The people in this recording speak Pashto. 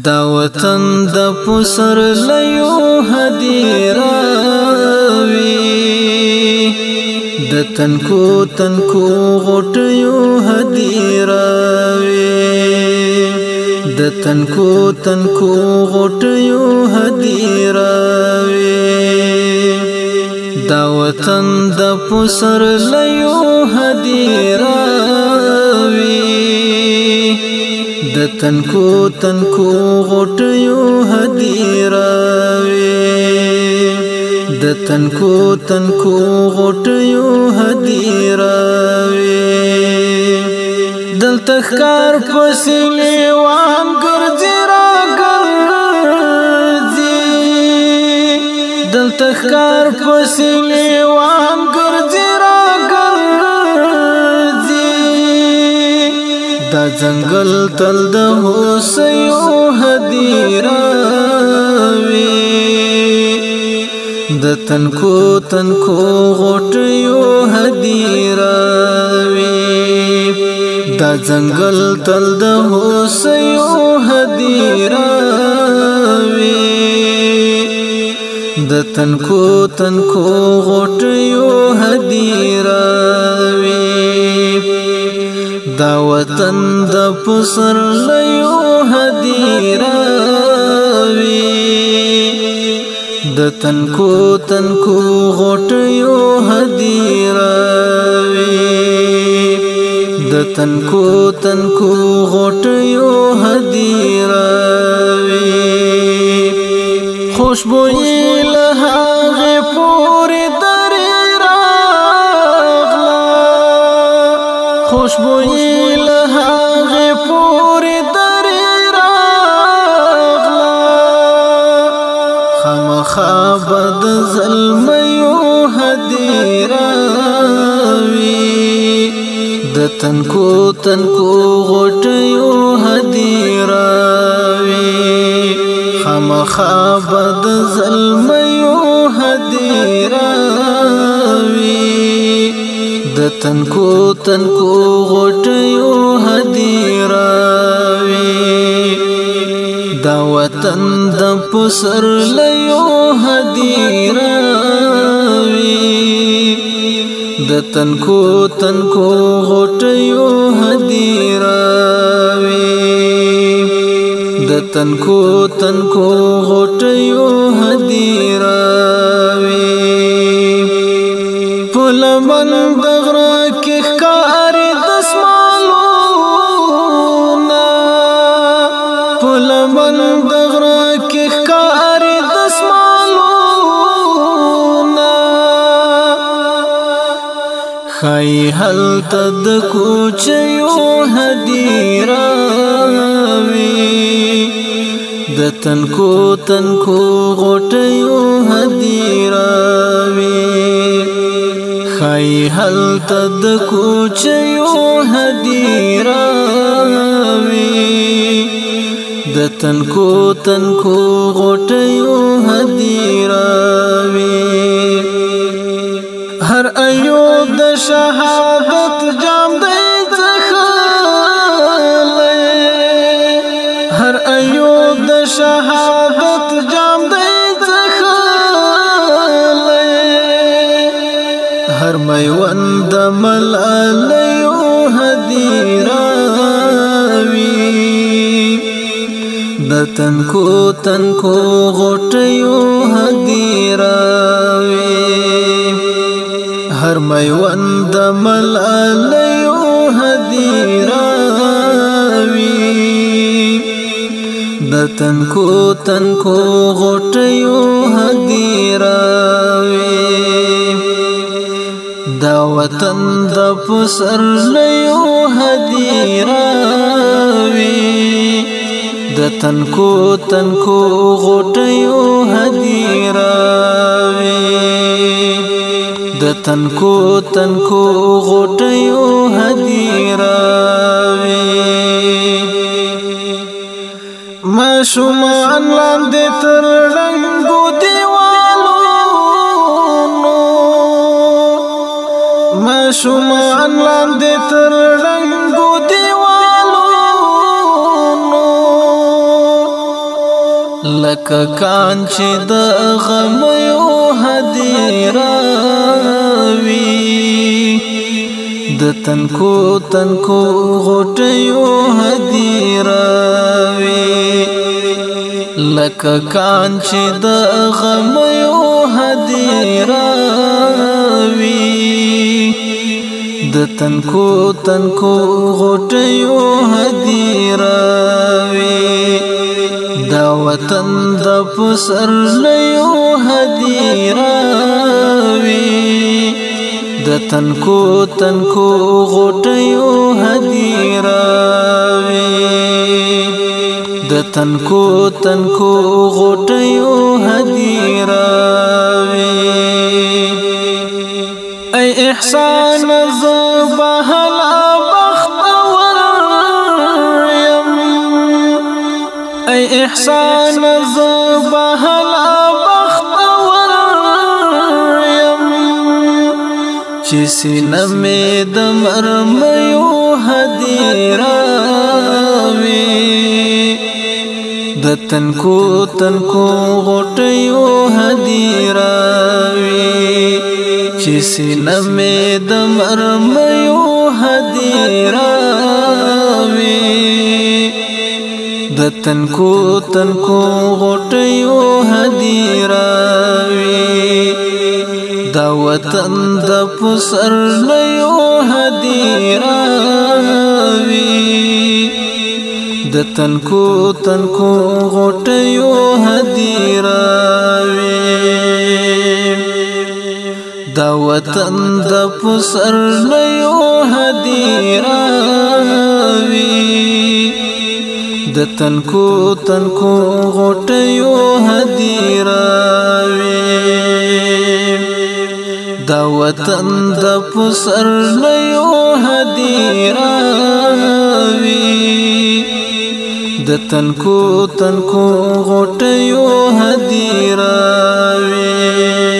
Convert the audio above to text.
دا وطن د پسر لیو هدیراوی د تنکو تنکو غټیو هدیراوی د تنکو تنکو غټیو هدیراوی دا وطن د پسر لیو هدیراوی د تنکو تنکو غټیو هدیراوي د تنکو تنکو غټیو هدیراوي دلته خار پسلی وام ګرځي را ګرځي دلته خار پسلی وام زنګل تل د هوسيو هديراوي د تنکو تنکو غټيو هديراوي د زنګل تل د هوسيو هديراوي د تنکو تنکو غټيو هديراوي دا وطن د پسر لیو هدیرا وی د تنکو تنکو غټیو هدیرا وی د تنکو تنکو غټیو هدیرا وی خوشبو له هغه پوری درې راغلا خوشبو بد زلمیو هدیراوی د تنکو تنکو غټیو هدیراوی خامخا بد زلمیو هدیراوی د تنکو تنکو غټیو هدیراوی وطن د پسر لیو هدیراوی د تنکو تنکو غټیو هدیراوی د تنکو تنکو غټیو هدیراوی پلمن کابل دغرا کې ښکار د اسمانونه خی هل تد کوچيو هديرا وي د تنکو تنکو غټيو هديرا وي خی هل تد کوچيو هديرا وي د تنکو تنکو غټیو هدیراوي هر ایوب د شهادت تنکو تنکو غټیو هدیراوي هر میوند مل الیو هدیراوي د تنکو تنکو غټیو هدیراوي دا وطن د پسر لیو هدیراوي د تنکو تنکو غټیو هدیراوي د تنکو تنکو غټیو هدیراوي ما شومان لاندې تر رنگو دیوالو ما شومان لاندې تر رنگو لکه کان چې د غم یو هدیراوي د تنکو تنکو غټیو هدیراوي لکه کان چې د غم یو هدیراوي د تنکو تنکو غټیو هدیراوي وطن د پسر لیو هدیراوی د تنکو تنکو غټیو هدیراوی د تنکو تنکو غټیو هدیراوی ای احسان احسان زبهلا بختور يم چې سینه مې د مرمیو هدیرا وي د تنکو تنکو غټیو هدیرا وي چې سینه مې د مرمیو هدیرا د تنکو تنکو غټیو هدیراوي د وطن د پسر لیو هدیراوي د تنکو تنکو غټیو هدیراوي د وطن د پسر لیو هدیراوي د تنکو تنکو غټیو هدیراوي دا وطن د پسر لیو هدیراوي د تنکو تنکو غټیو هدیراوي